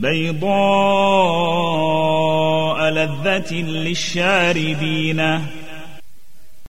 بيضاء لذة للشاربين.